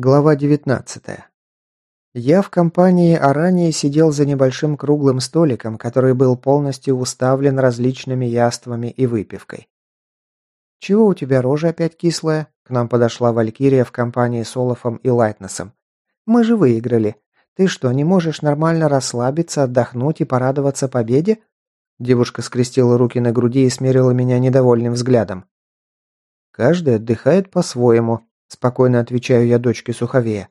Глава 19. Я в компании Арании сидел за небольшим круглым столиком, который был полностью уставлен различными яствами и выпивкой. «Чего у тебя рожа опять кислая?» К нам подошла Валькирия в компании с Олафом и Лайтнесом. «Мы же выиграли. Ты что, не можешь нормально расслабиться, отдохнуть и порадоваться победе?» Девушка скрестила руки на груди и смерила меня недовольным взглядом. «Каждый отдыхает по-своему», Спокойно отвечаю я дочке Суховея.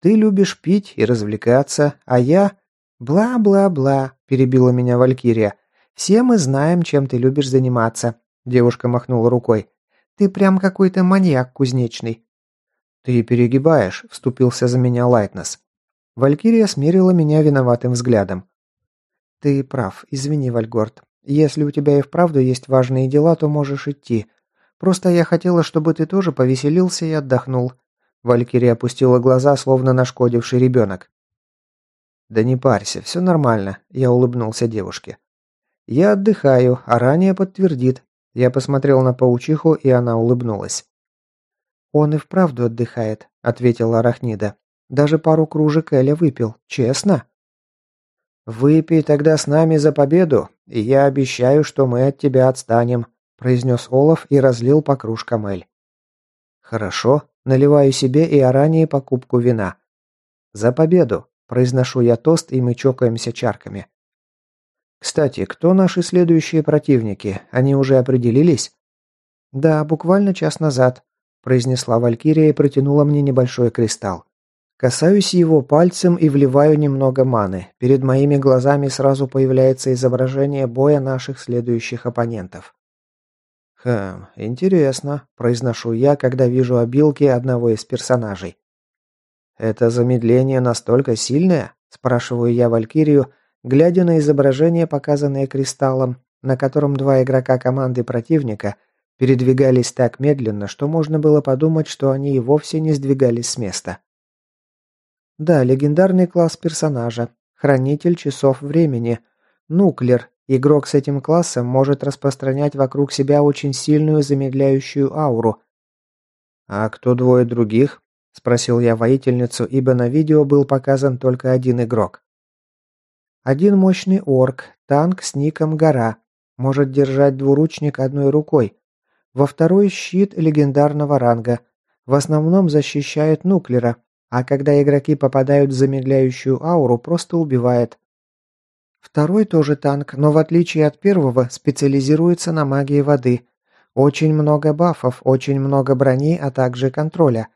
Ты любишь пить и развлекаться, а я... Бла-бла-бла, перебила меня Валькирия. Все мы знаем, чем ты любишь заниматься. Девушка махнула рукой. Ты прям какой-то маньяк кузнечный. Ты перегибаешь, вступился за меня Лайтнес. Валькирия смерила меня виноватым взглядом. Ты прав, извини, Вальгорд. Если у тебя и вправду есть важные дела, то можешь идти. Просто я хотела, чтобы ты тоже повеселился и отдохнул». Валькирия опустила глаза, словно нашкодивший ребенок. «Да не парься, все нормально», – я улыбнулся девушке. «Я отдыхаю, а ранее подтвердит». Я посмотрел на паучиху, и она улыбнулась. «Он и вправду отдыхает», – ответила Арахнида. «Даже пару кружек Эля выпил. Честно?» «Выпей тогда с нами за победу, и я обещаю, что мы от тебя отстанем», произнес Олаф и разлил по кружкам Эль. «Хорошо, наливаю себе и Арании покупку вина. За победу!» – произношу я тост, и мы чокаемся чарками. «Кстати, кто наши следующие противники? Они уже определились?» «Да, буквально час назад», – произнесла Валькирия и протянула мне небольшой кристалл. Касаюсь его пальцем и вливаю немного маны. Перед моими глазами сразу появляется изображение боя наших следующих оппонентов. «Хм, интересно», – произношу я, когда вижу обилки одного из персонажей. «Это замедление настолько сильное?» – спрашиваю я Валькирию, глядя на изображение, показанное кристаллом, на котором два игрока команды противника передвигались так медленно, что можно было подумать, что они и вовсе не сдвигались с места. Да, легендарный класс персонажа, хранитель часов времени, нуклер, Игрок с этим классом может распространять вокруг себя очень сильную замедляющую ауру. «А кто двое других?» – спросил я воительницу, ибо на видео был показан только один игрок. Один мощный орк, танк с ником «Гора», может держать двуручник одной рукой. Во второй щит легендарного ранга. В основном защищает нуклера, а когда игроки попадают в замедляющую ауру, просто убивает. Второй тоже танк, но в отличие от первого специализируется на магии воды. Очень много бафов, очень много брони, а также контроля.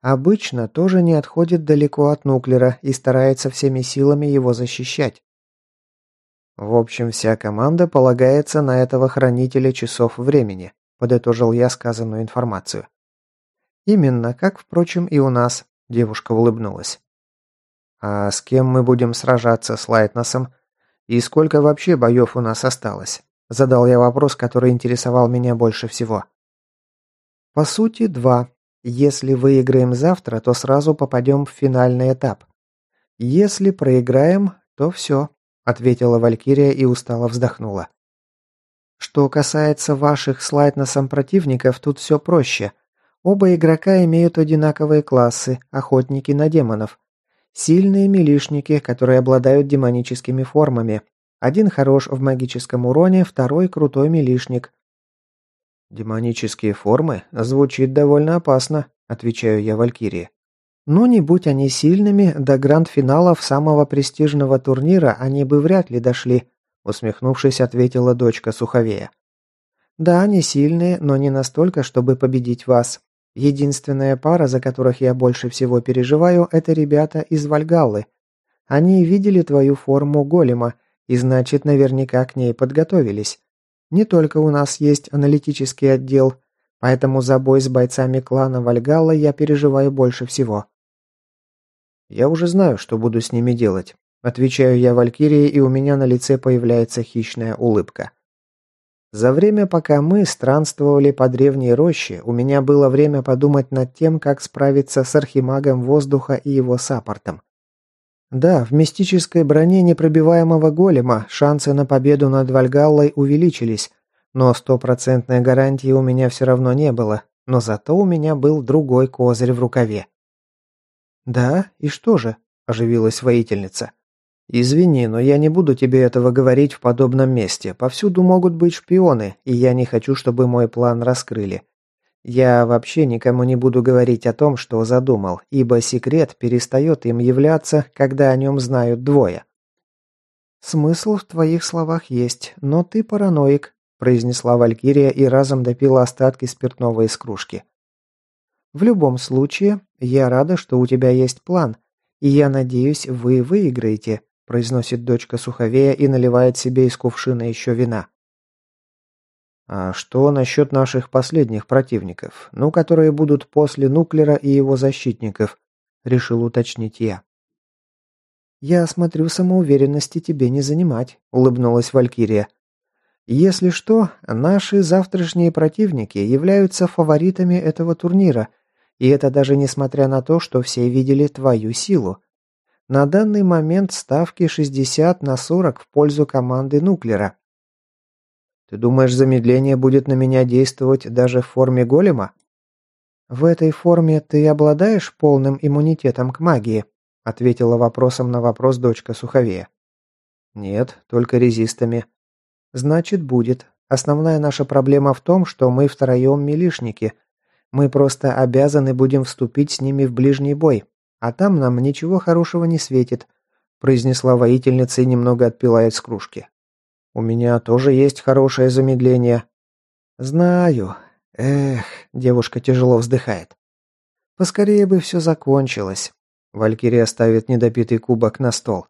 Обычно тоже не отходит далеко от нуклера и старается всеми силами его защищать. В общем, вся команда полагается на этого хранителя часов времени, подытожил я сказанную информацию. Именно, как, впрочем, и у нас, девушка улыбнулась. А с кем мы будем сражаться с Лайтносом? «И сколько вообще боев у нас осталось?» Задал я вопрос, который интересовал меня больше всего. «По сути, два. Если выиграем завтра, то сразу попадем в финальный этап. Если проиграем, то все», — ответила Валькирия и устало вздохнула. «Что касается ваших с Лайтносом противников, тут все проще. Оба игрока имеют одинаковые классы, охотники на демонов. Сильные милишники, которые обладают демоническими формами. Один хорош в магическом уроне, второй крутой милишник. «Демонические формы? Звучит довольно опасно», – отвечаю я Валькирии. «Ну, не будь они сильными, до гранд-финалов самого престижного турнира они бы вряд ли дошли», – усмехнувшись, ответила дочка Суховея. «Да, они сильные, но не настолько, чтобы победить вас. Единственная пара, за которых я больше всего переживаю, это ребята из Вальгаллы. Они видели твою форму голема, и значит, наверняка к ней подготовились. Не только у нас есть аналитический отдел, поэтому за бой с бойцами клана Вальгалла я переживаю больше всего. Я уже знаю, что буду с ними делать. Отвечаю я Валькирии, и у меня на лице появляется хищная улыбка. За время, пока мы странствовали по древней роще, у меня было время подумать над тем, как справиться с архимагом воздуха и его саппортом. Да, в мистической броне непробиваемого голема шансы на победу над Вальгаллой увеличились, но стопроцентной гарантии у меня все равно не было, но зато у меня был другой козырь в рукаве. «Да? И что же?» – оживилась воительница. «Извини, но я не буду тебе этого говорить в подобном месте. Повсюду могут быть шпионы, и я не хочу, чтобы мой план раскрыли. Я вообще никому не буду говорить о том, что задумал, ибо секрет перестает им являться, когда о нем знают двое». «Смысл в твоих словах есть, но ты параноик», – произнесла Валькирия и разом допила остатки спиртного из кружки. «В любом случае, я рада, что у тебя есть план, и я надеюсь, вы выиграете», произносит дочка Суховея и наливает себе из кувшина еще вина. А что насчет наших последних противников, ну, которые будут после Нуклера и его защитников, решил уточнить я. Я смотрю, самоуверенности тебе не занимать, улыбнулась Валькирия. Если что, наши завтрашние противники являются фаворитами этого турнира, и это даже несмотря на то, что все видели твою силу. На данный момент ставки 60 на 40 в пользу команды Нуклера. Ты думаешь, замедление будет на меня действовать даже в форме голема? В этой форме ты обладаешь полным иммунитетом к магии, ответила вопросом на вопрос дочка Суховея. Нет, только резистами. Значит, будет. Основная наша проблема в том, что мы втроем милишники. Мы просто обязаны будем вступить с ними в ближний бой, а там нам ничего хорошего не светит», произнесла воительница и немного отпила из кружки. «У меня тоже есть хорошее замедление». «Знаю. Эх», девушка тяжело вздыхает. «Поскорее бы все закончилось». Валькирия ставит недопитый кубок на стол.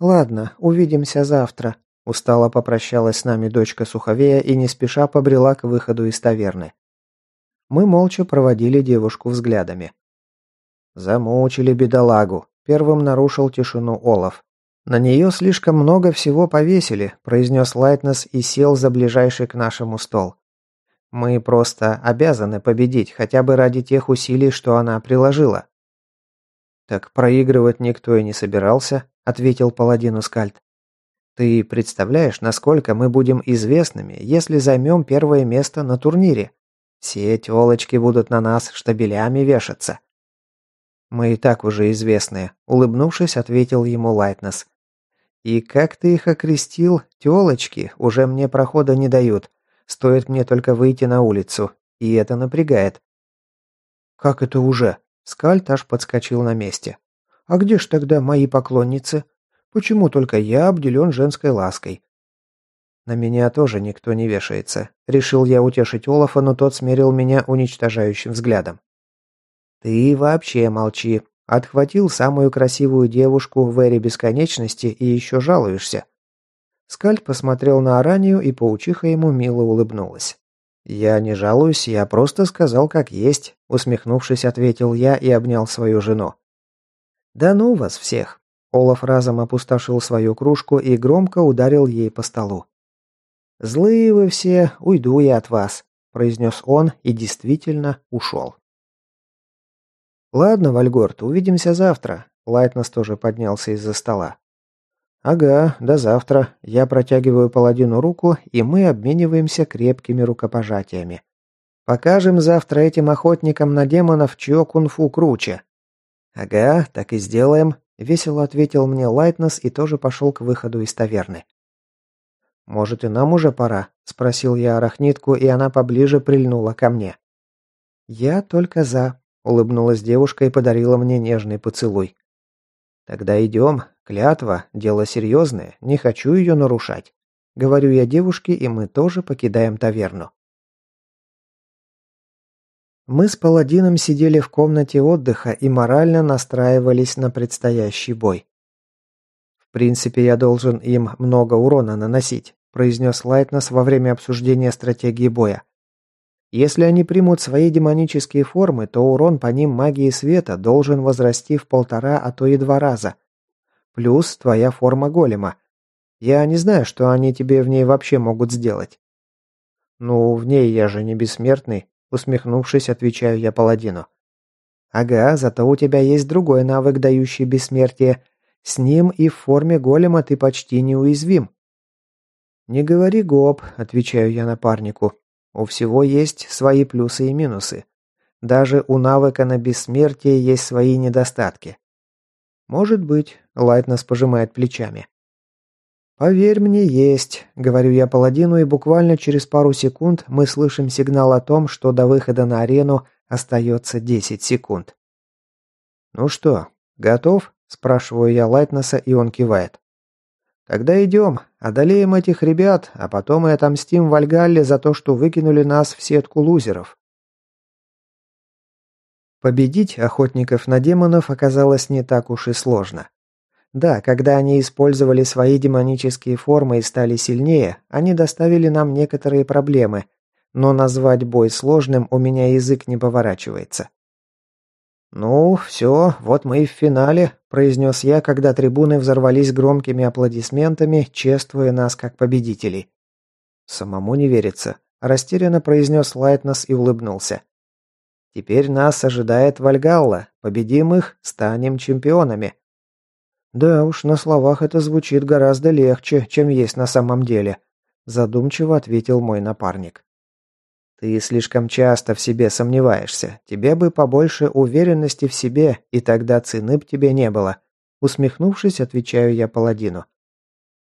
«Ладно, увидимся завтра», – устало попрощалась с нами дочка Суховея и не спеша побрела к выходу из таверны. Мы молча проводили девушку взглядами. Замучили бедолагу. Первым нарушил тишину Олаф. На нее слишком много всего повесили, произнес Лайтнес и сел за ближайший к нашему стол. Мы просто обязаны победить, хотя бы ради тех усилий, что она приложила. Так проигрывать никто и не собирался, ответил паладину Скальд. Ты представляешь, насколько мы будем известными, если займем первое место на турнире? Все телочки будут на нас штабелями вешаться. «Мы и так уже известные», — улыбнувшись, ответил ему Лайтнес. «И как ты их окрестил, тёлочки, уже мне прохода не дают. Стоит мне только выйти на улицу, и это напрягает». «Как это уже?» — Скальт аж подскочил на месте. «А где ж тогда мои поклонницы? Почему только я обделен женской лаской?» «На меня тоже никто не вешается», — решил я утешить Олафа, но тот смерил меня уничтожающим взглядом. «Ты вообще молчи. Отхватил самую красивую девушку в эре бесконечности и еще жалуешься». Скальд посмотрел на Аранию, и паучиха ему мило улыбнулась. «Я не жалуюсь, я просто сказал, как есть», — усмехнувшись, ответил я и обнял свою жену. «Да ну вас всех!» Олаф разом опустошил свою кружку и громко ударил ей по столу. «Злые вы все, уйду я от вас», — произнес он и действительно ушел. «Ладно, Вальгорд, увидимся завтра». Лайтнес тоже поднялся из-за стола. «Ага, до завтра. Я протягиваю паладину руку, и мы обмениваемся крепкими рукопожатиями. Покажем завтра этим охотникам на демонов, чье кунг-фу круче». «Ага, так и сделаем», — весело ответил мне Лайтнес и тоже пошел к выходу из таверны. «Может, и нам уже пора?» — спросил я арахнитку, и она поближе прильнула ко мне. «Я только за», Улыбнулась девушка и подарила мне нежный поцелуй. «Тогда идем. Клятва. Дело серьезное. Не хочу ее нарушать». Говорю я девушке, и мы тоже покидаем таверну. Мы с паладином сидели в комнате отдыха и морально настраивались на предстоящий бой. «В принципе, я должен им много урона наносить», произнес Лайтнес во время обсуждения стратегии боя. Если они примут свои демонические формы, то урон по ним магии света должен возрасти в полтора, а то и два раза. Плюс твоя форма голема. Я не знаю, что они тебе в ней вообще могут сделать. Ну, в ней я же не бессмертный, усмехнувшись, отвечаю я паладину. Ага, зато у тебя есть другой навык, дающий бессмертие. С ним и в форме голема ты почти неуязвим. Не говори гоп, отвечаю я напарнику. У всего есть свои плюсы и минусы. Даже у навыка на бессмертие есть свои недостатки. Может быть, Лайтнес пожимает плечами. «Поверь мне, есть», — говорю я паладину, и буквально через пару секунд мы слышим сигнал о том, что до выхода на арену остается 10 секунд. «Ну что, готов?» – спрашиваю я Лайтнеса, и он кивает. «Тогда идем, одолеем этих ребят, а потом и отомстим Вальгалле за то, что выкинули нас в сетку лузеров». Победить охотников на демонов оказалось не так уж и сложно. Да, когда они использовали свои демонические формы и стали сильнее, они доставили нам некоторые проблемы, но назвать бой сложным у меня язык не поворачивается. «Ну, все, вот мы и в финале», – произнес я, когда трибуны взорвались громкими аплодисментами, чествуя нас как победителей. «Самому не верится», – растерянно произнес Лайтнес и улыбнулся. «Теперь нас ожидает Вальгалла. Победим их, станем чемпионами». «Да уж, на словах это звучит гораздо легче, чем есть на самом деле», – задумчиво ответил мой напарник. Ты слишком часто в себе сомневаешься. Тебе бы побольше уверенности в себе, и тогда цены б тебе не было. Усмехнувшись, отвечаю я паладину.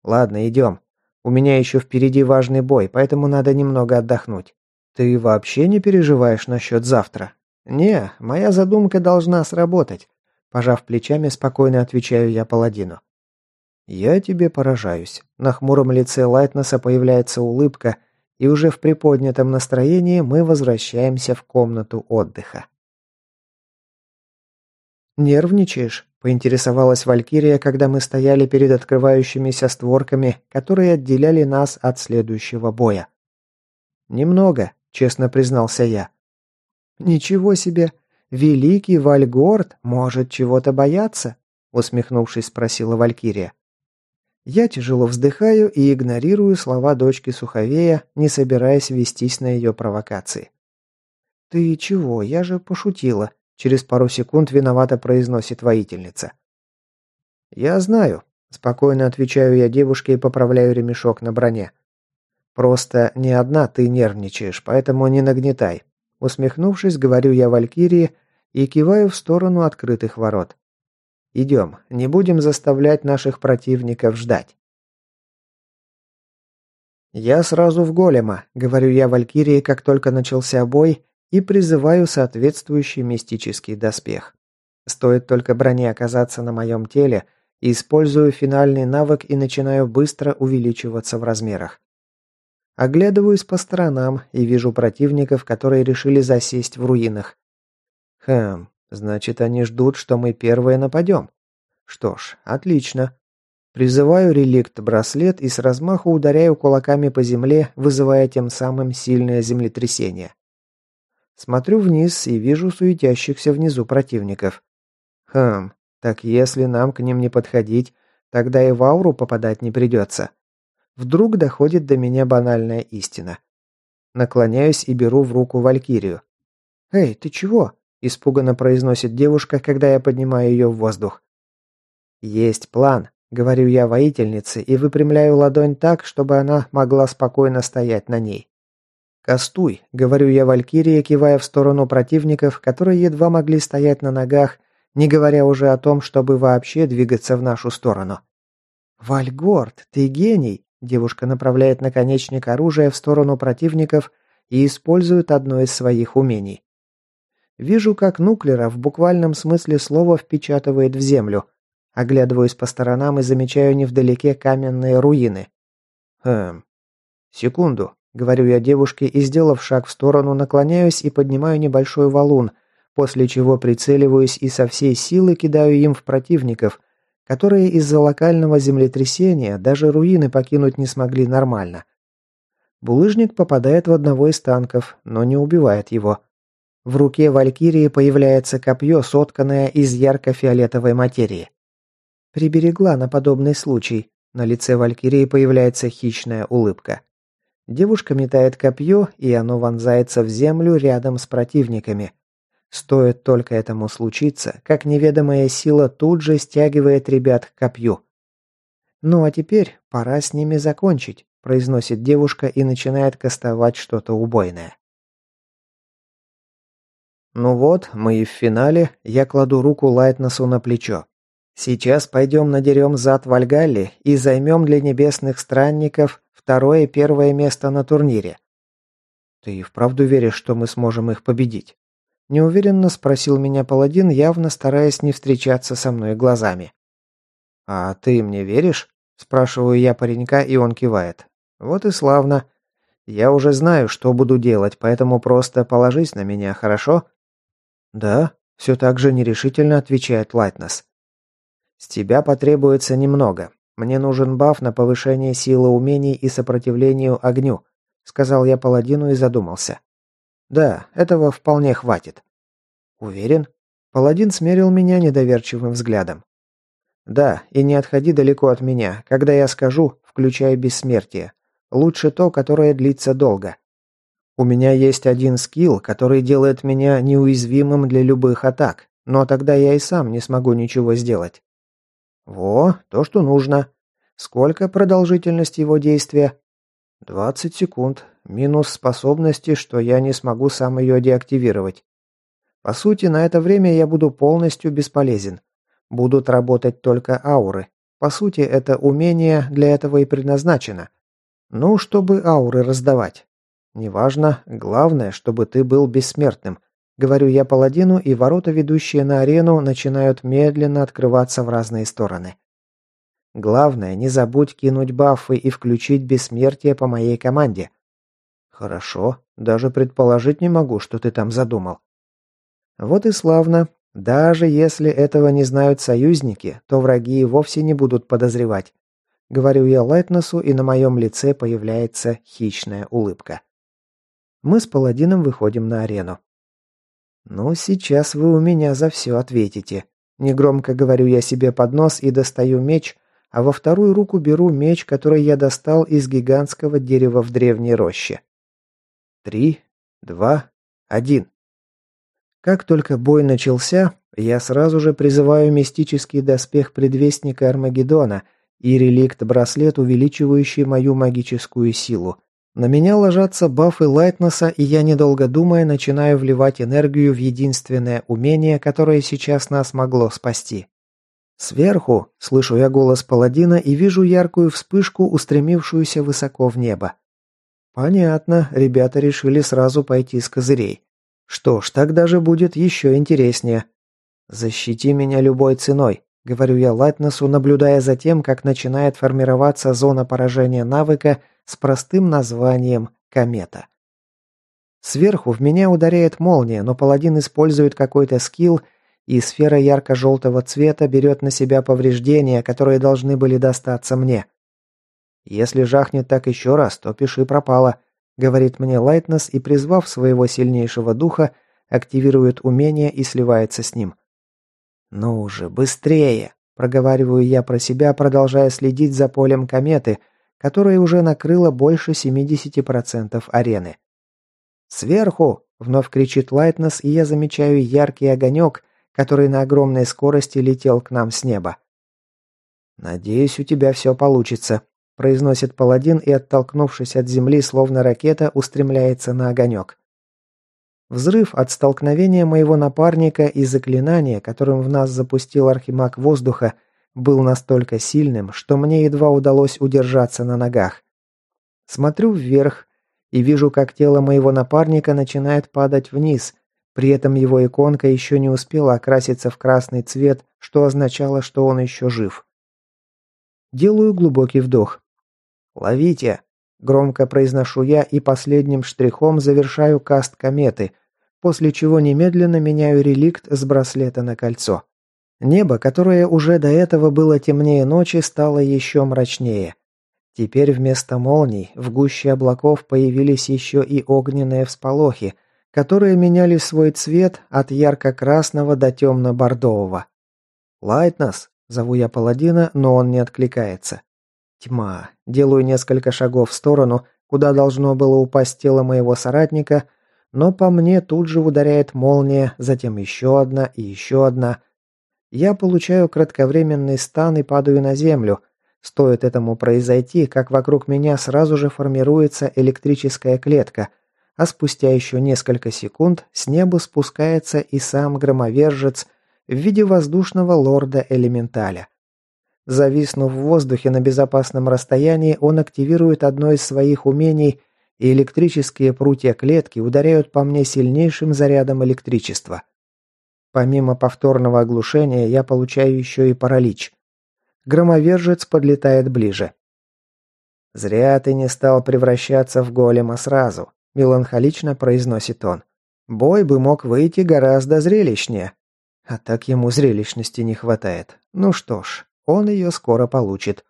Ладно, идем. У меня еще впереди важный бой, поэтому надо немного отдохнуть. Ты вообще не переживаешь насчет завтра? Не, моя задумка должна сработать. Пожав плечами, спокойно отвечаю я паладину. «Я тебе поражаюсь». На хмуром лице Лайтнеса появляется улыбка, и уже в приподнятом настроении мы возвращаемся в комнату отдыха. «Нервничаешь?» – поинтересовалась Валькирия, когда мы стояли перед открывающимися створками, которые отделяли нас от следующего боя. «Немного», – честно признался я. «Ничего себе! Великий Вальгорд может чего-то бояться?» – усмехнувшись, спросила Валькирия. Я тяжело вздыхаю и игнорирую слова дочки Суховея, не собираясь вестись на ее провокации. «Ты чего? Я же пошутила», – через пару секунд виновато произносит воительница. «Я знаю», – спокойно отвечаю я девушке и поправляю ремешок на броне. «Просто не одна ты нервничаешь, поэтому не нагнетай». Усмехнувшись, говорю я Валькирии и киваю в сторону открытых ворот. Идем, не будем заставлять наших противников ждать. «Я сразу в голема», — говорю я Валькирии, как только начался бой, и призываю соответствующий мистический доспех. Стоит только броне оказаться на моем теле, использую финальный навык и начинаю быстро увеличиваться в размерах. Оглядываюсь по сторонам и вижу противников, которые решили засесть в руинах. Хм, Значит, они ждут, что мы первые нападем. Что ж, отлично. Призываю реликт-браслет и с размаху ударяю кулаками по земле, вызывая тем самым сильное землетрясение. Смотрю вниз и вижу суетящихся внизу противников. Хм, так если нам к ним не подходить, тогда и в ауру попадать не придется. Вдруг доходит до меня банальная истина. Наклоняюсь и беру в руку Валькирию. «Эй, ты чего?» Испуганно произносит девушка, когда я поднимаю ее в воздух. «Есть план», — говорю я воительнице и выпрямляю ладонь так, чтобы она могла спокойно стоять на ней. «Кастуй», — говорю я Валькирии, кивая в сторону противников, которые едва могли стоять на ногах, не говоря уже о том, чтобы вообще двигаться в нашу сторону. «Вальгорд, ты гений!» – девушка направляет наконечник оружия в сторону противников и использует одно из своих умений. Вижу, как Нуклера в буквальном смысле слова впечатывает в землю. Оглядываюсь по сторонам и замечаю невдалеке каменные руины. Хм. Секунду, говорю я девушке и, сделав шаг в сторону, наклоняюсь и поднимаю небольшой валун, после чего прицеливаюсь и со всей силы кидаю им в противников, которые из-за локального землетрясения даже руины покинуть не смогли нормально. Булыжник попадает в одного из танков, но не убивает его. В руке Валькирии появляется копье, сотканное из ярко-фиолетовой материи. Приберегла на подобный случай. На лице Валькирии появляется хищная улыбка. Девушка метает копье, и оно вонзается в землю рядом с противниками. Стоит только этому случиться, как неведомая сила тут же стягивает ребят к копью. «Ну а теперь пора с ними закончить», – произносит девушка и начинает кастовать что-то убойное. Ну вот, мы и в финале, я кладу руку Лайтнесу на плечо. Сейчас пойдем надерем зад Вальгалли и займем для небесных странников второе и первое место на турнире. Ты и вправду веришь, что мы сможем их победить? Неуверенно спросил меня паладин, явно стараясь не встречаться со мной глазами. «А ты мне веришь?» – спрашиваю я паренька, и он кивает. «Вот и славно. Я уже знаю, что буду делать, поэтому просто положись на меня, хорошо?» «Да», – все так же нерешительно отвечает Лайтнес. «С тебя потребуется немного. Мне нужен баф на повышение силы умений и сопротивлению огню», – сказал я паладину и задумался. «Да, этого вполне хватит». «Уверен?» Паладин смерил меня недоверчивым взглядом. «Да, и не отходи далеко от меня. Когда я скажу, включай бессмертие. Лучше то, которое длится долго. У меня есть один скилл, который делает меня неуязвимым для любых атак, но тогда я и сам не смогу ничего сделать». «Во, то, что нужно. Сколько продолжительность его действия?» «Двадцать секунд. Минус способности, что я не смогу сам ее деактивировать. По сути, на это время я буду полностью бесполезен. Будут работать только ауры. По сути, это умение для этого и предназначено. Ну, чтобы ауры раздавать. Неважно, главное, чтобы ты был бессмертным. Говорю я паладину, и ворота, ведущие на арену, начинают медленно открываться в разные стороны. Главное, не забудь кинуть бафы и включить бессмертие по моей команде. Хорошо, даже предположить не могу, что ты там задумал. Вот и славно. Даже если этого не знают союзники, то враги и вовсе не будут подозревать. Говорю я Лайтнесу, и на моем лице появляется хищная улыбка. Мы с паладином выходим на арену. «Ну, сейчас вы у меня за все ответите». Негромко говорю я себе под нос и достаю меч, а во вторую руку беру меч, который я достал из гигантского дерева в древней роще. Три, два, один. Как только бой начался, я сразу же призываю мистический доспех предвестника Армагеддона и реликт-браслет, увеличивающий мою магическую силу. На меня ложатся бафы Лайтнесса, и я, недолго думая, начинаю вливать энергию в единственное умение, которое сейчас нас могло спасти. Сверху слышу я голос паладина и вижу яркую вспышку, устремившуюся высоко в небо. Понятно, ребята решили сразу пойти с козырей. Что ж, так даже будет еще интереснее. «Защити меня любой ценой», — говорю я Латнесу, наблюдая за тем, как начинает формироваться зона поражения навыка с простым названием «Комета». Сверху в меня ударяет молния, но паладин использует какой-то скилл, и сфера ярко-желтого цвета берет на себя повреждения, которые должны были достаться мне. Если жахнет так еще раз, то пиши пропало говорит мне Лайтнес и, призвав своего сильнейшего духа, активирует умение и сливается с ним. «Ну уже быстрее!» – проговариваю я про себя, продолжая следить за полем кометы, которая уже накрыла больше 70% арены. «Сверху!» – вновь кричит Лайтнес, и я замечаю яркий огонек, который на огромной скорости летел к нам с неба. «Надеюсь, у тебя все получится», произносит паладин и, оттолкнувшись от земли, словно ракета, устремляется на огонек. Взрыв от столкновения моего напарника и заклинания, которым в нас запустил архимаг воздуха, был настолько сильным, что мне едва удалось удержаться на ногах. Смотрю вверх и вижу, как тело моего напарника начинает падать вниз, при этом его иконка еще не успела окраситься в красный цвет, что означало, что он еще жив. Делаю глубокий вдох. «Ловите!» – громко произношу я и последним штрихом завершаю каст кометы, после чего немедленно меняю реликт с браслета на кольцо. Небо, которое уже до этого было темнее ночи, стало еще мрачнее. Теперь вместо молний в гуще облаков появились еще и огненные всполохи, которые меняли свой цвет от ярко-красного до темно-бордового. «Лайтнес!» – зову я паладина, но он не откликается. Тьма. Делаю несколько шагов в сторону, куда должно было упасть тело моего соратника, но по мне тут же ударяет молния, затем еще одна и еще одна. Я получаю кратковременный стан и падаю на землю. Стоит этому произойти, как вокруг меня сразу же формируется электрическая клетка, а спустя еще несколько секунд с неба спускается и сам громовержец в виде воздушного лорда-элементаля. Зависнув в воздухе на безопасном расстоянии, он активирует одно из своих умений, и электрические прутья клетки ударяют по мне сильнейшим зарядом электричества. Помимо повторного оглушения, я получаю еще и паралич. Громовержец подлетает ближе. «Зря ты не стал превращаться в голема сразу», – меланхолично произносит он. «Бой бы мог выйти гораздо зрелищнее». А так ему зрелищности не хватает. Ну что ж, он ее скоро получит.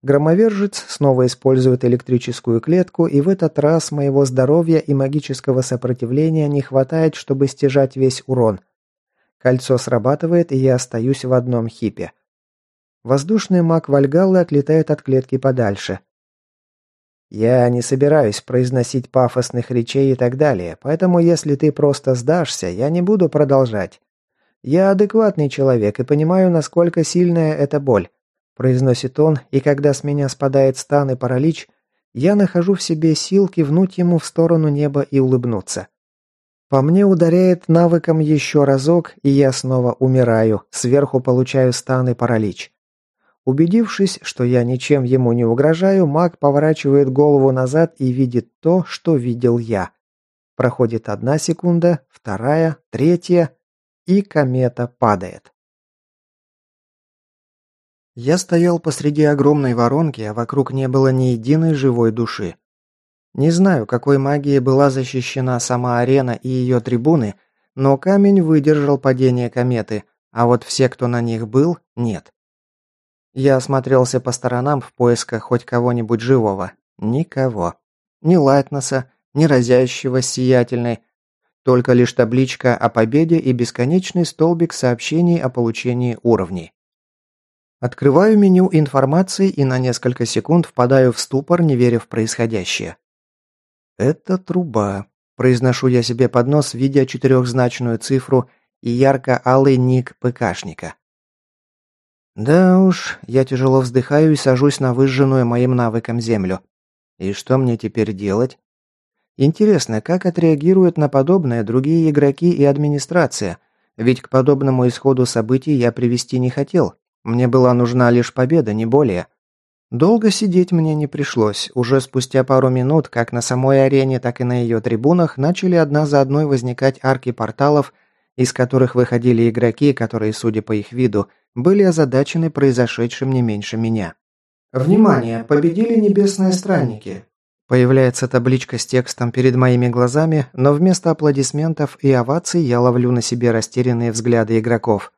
Громовержец снова использует электрическую клетку, и в этот раз моего здоровья и магического сопротивления не хватает, чтобы стяжать весь урон. Кольцо срабатывает, и я остаюсь в одном хипе. Воздушный маг Вальгаллы отлетает от клетки подальше. Я не собираюсь произносить пафосных речей и так далее, поэтому если ты просто сдашься, я не буду продолжать. Я адекватный человек и понимаю, насколько сильная эта боль, произносит он, и когда с меня спадает стан и паралич, я нахожу в себе сил кивнуть ему в сторону неба и улыбнуться. По мне ударяет навыком еще разок, и я снова умираю, сверху получаю стан и паралич. Убедившись, что я ничем ему не угрожаю, маг поворачивает голову назад и видит то, что видел я. Проходит одна секунда, вторая, третья, и комета падает. Я стоял посреди огромной воронки, а вокруг не было ни единой живой души. Не знаю, какой магией была защищена сама арена и ее трибуны, но камень выдержал падение кометы, а вот все, кто на них был, нет. Я осмотрелся по сторонам в поисках хоть кого-нибудь живого. Никого. Ни Лайтнеса, ни разящего сиятельной. Только лишь табличка о победе и бесконечный столбик сообщений о получении уровней. Открываю меню информации и на несколько секунд впадаю в ступор, не веря в происходящее. «Это труба», – произношу я себе под нос, видя четырехзначную цифру и ярко-алый ник ПКшника. Да уж, я тяжело вздыхаю и сажусь на выжженную моим навыком землю. И что мне теперь делать? Интересно, как отреагируют на подобное другие игроки и администрация? Ведь к подобному исходу событий я привести не хотел. Мне была нужна лишь победа, не более. Долго сидеть мне не пришлось. Уже спустя пару минут, как на самой арене, так и на ее трибунах, начали одна за одной возникать арки порталов, из которых выходили игроки, которые, судя по их виду, были озадачены произошедшим не меньше меня. «Внимание! Победили небесные странники!» Появляется табличка с текстом перед моими глазами, но вместо аплодисментов и оваций я ловлю на себе растерянные взгляды игроков.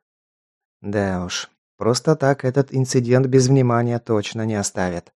Да уж, просто так этот инцидент без внимания точно не оставят.